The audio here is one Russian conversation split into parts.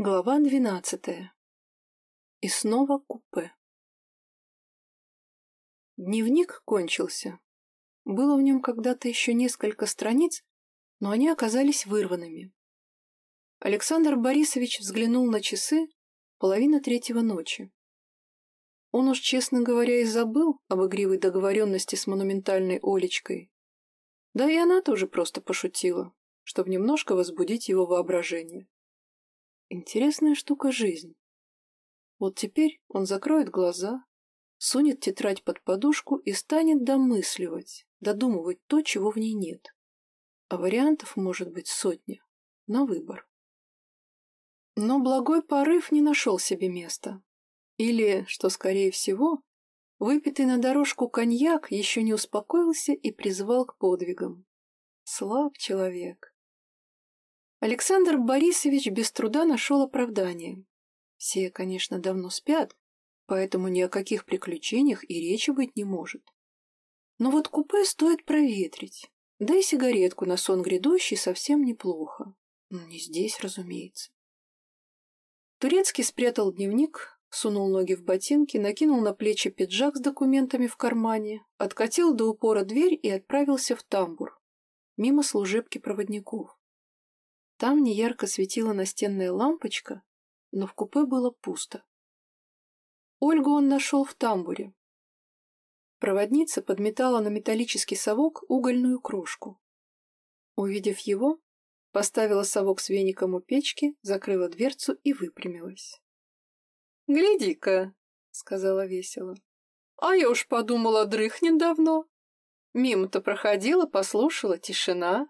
Глава двенадцатая. И снова купе. Дневник кончился. Было в нем когда-то еще несколько страниц, но они оказались вырванными. Александр Борисович взглянул на часы половина третьего ночи. Он уж, честно говоря, и забыл об игривой договоренности с монументальной Олечкой. Да и она тоже просто пошутила, чтобы немножко возбудить его воображение. Интересная штука жизнь. Вот теперь он закроет глаза, сунет тетрадь под подушку и станет домысливать, додумывать то, чего в ней нет. А вариантов может быть сотня. На выбор. Но благой порыв не нашел себе места. Или, что скорее всего, выпитый на дорожку коньяк еще не успокоился и призвал к подвигам. Слаб человек. Александр Борисович без труда нашел оправдание. Все, конечно, давно спят, поэтому ни о каких приключениях и речи быть не может. Но вот купе стоит проветрить, да и сигаретку на сон грядущий совсем неплохо. Но не здесь, разумеется. Турецкий спрятал дневник, сунул ноги в ботинки, накинул на плечи пиджак с документами в кармане, откатил до упора дверь и отправился в тамбур, мимо служебки проводников. Там неярко светила настенная лампочка, но в купе было пусто. Ольгу он нашел в тамбуре. Проводница подметала на металлический совок угольную крошку. Увидев его, поставила совок с веником у печки, закрыла дверцу и выпрямилась. «Гляди-ка», — сказала весело. «А я уж подумала, дрыхнет давно. Мимо-то проходила, послушала, тишина.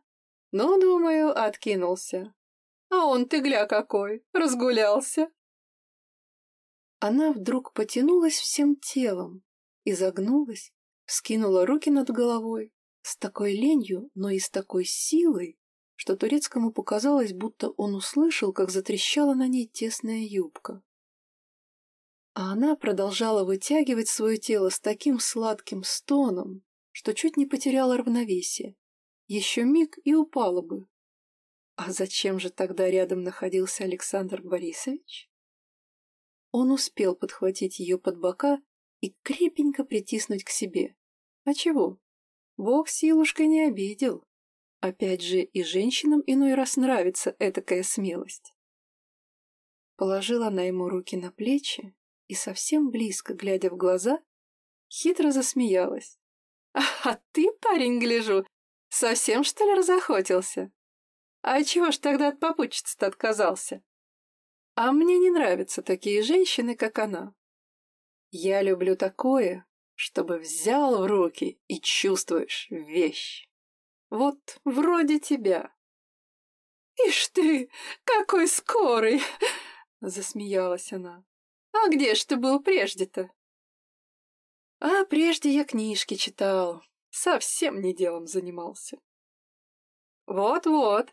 Ну, думаю, откинулся. А он ты гля какой, разгулялся. Она вдруг потянулась всем телом, изогнулась, вскинула руки над головой, с такой ленью, но и с такой силой, что турецкому показалось, будто он услышал, как затрещала на ней тесная юбка. А она продолжала вытягивать свое тело с таким сладким стоном, что чуть не потеряла равновесие. Еще миг и упала бы. А зачем же тогда рядом находился Александр Борисович? Он успел подхватить ее под бока и крепенько притиснуть к себе. А чего? Бог силушкой не обидел. Опять же, и женщинам иной раз нравится этакая смелость. Положила она ему руки на плечи и совсем близко, глядя в глаза, хитро засмеялась. «А ты, парень, гляжу, Совсем, что ли, разохотился? А чего ж тогда от попутчицы-то отказался? А мне не нравятся такие женщины, как она. Я люблю такое, чтобы взял в руки и чувствуешь вещь. Вот вроде тебя. «Ишь ты, какой скорый!» — засмеялась она. «А где ж ты был прежде-то?» «А прежде я книжки читал, Совсем не делом занимался. Вот-вот.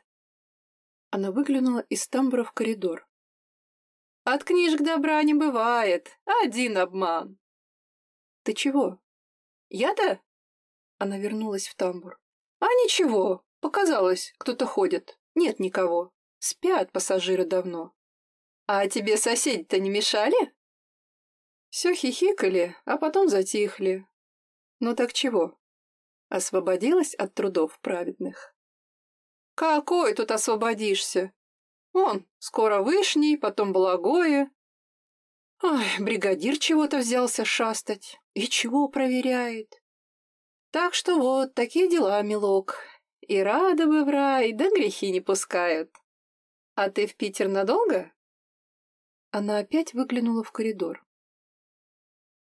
Она выглянула из тамбура в коридор. От книжек добра не бывает. Один обман. Ты чего? Я-то? Она вернулась в тамбур. А ничего, показалось, кто-то ходит. Нет никого. Спят пассажиры давно. А тебе соседи-то не мешали? Все хихикали, а потом затихли. Ну так чего? Освободилась от трудов праведных. «Какой тут освободишься? Он, скоро вышний, потом благое. Ой, бригадир чего-то взялся шастать. И чего проверяет? Так что вот такие дела, милок. И рады бы в рай, да грехи не пускают. А ты в Питер надолго?» Она опять выглянула в коридор.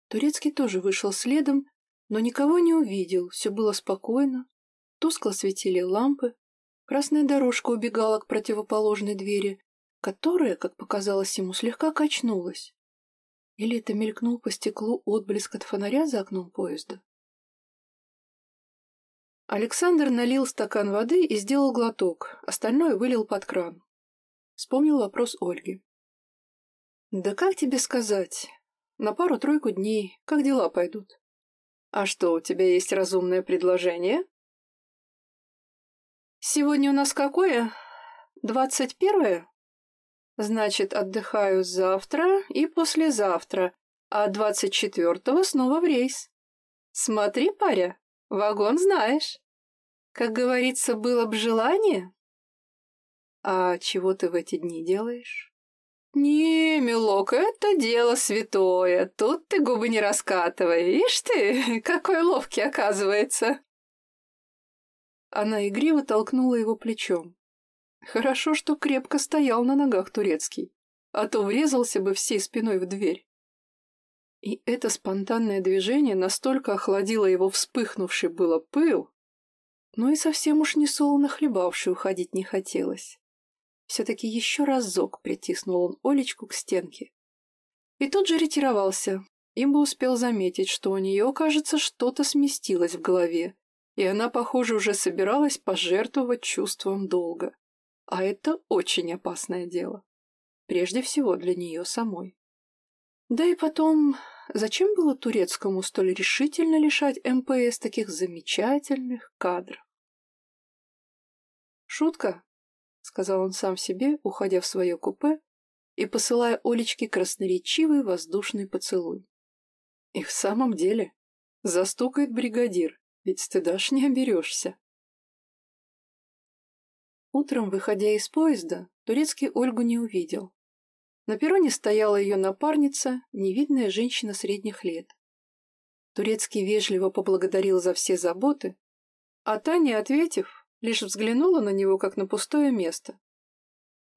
Турецкий тоже вышел следом, но никого не увидел, все было спокойно. Тускло светили лампы, красная дорожка убегала к противоположной двери, которая, как показалось ему, слегка качнулась. Или это мелькнул по стеклу отблеск от фонаря за окном поезда? Александр налил стакан воды и сделал глоток, остальное вылил под кран. Вспомнил вопрос Ольги. «Да как тебе сказать? На пару-тройку дней. Как дела пойдут?» «А что, у тебя есть разумное предложение?» «Сегодня у нас какое? Двадцать первое?» Значит, отдыхаю завтра и послезавтра, а двадцать четвертого снова в рейс. Смотри, паря, вагон знаешь. Как говорится, было б желание. А чего ты в эти дни делаешь? «Не, милок, это дело святое. Тут ты губы не раскатывай. Ишь ты, какой ловкий оказывается!» Она игриво толкнула его плечом. Хорошо, что крепко стоял на ногах турецкий, а то врезался бы всей спиной в дверь. И это спонтанное движение настолько охладило его вспыхнувший было пыл, но и совсем уж не солоно хлебавший уходить не хотелось. Все-таки еще разок притиснул он Олечку к стенке. И тут же ретировался, ибо успел заметить, что у нее, кажется, что-то сместилось в голове, и она, похоже, уже собиралась пожертвовать чувством долга. А это очень опасное дело. Прежде всего для нее самой. Да и потом, зачем было турецкому столь решительно лишать МПС таких замечательных кадров? Шутка, — сказал он сам себе, уходя в свое купе и посылая Олечке красноречивый воздушный поцелуй. И в самом деле застукает бригадир, ведь стыда ж не оберешься. Утром, выходя из поезда, Турецкий Ольгу не увидел. На перроне стояла ее напарница, невидная женщина средних лет. Турецкий вежливо поблагодарил за все заботы, а Таня, ответив, лишь взглянула на него, как на пустое место.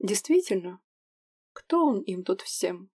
Действительно, кто он им тут всем?